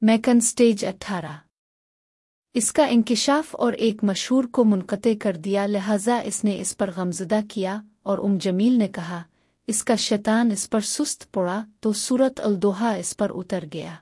Maken stage اٹھارہ۔ اس کا انکشاف اور ایک مشہور کو منقطع کر دیا، لہذا اس نے اس پر غمزدہ کیا اور ام جمیل نے کہا، اس کا شیطان اس پر سست پڑا تو صورت الدوہا اس پر اتر گیا۔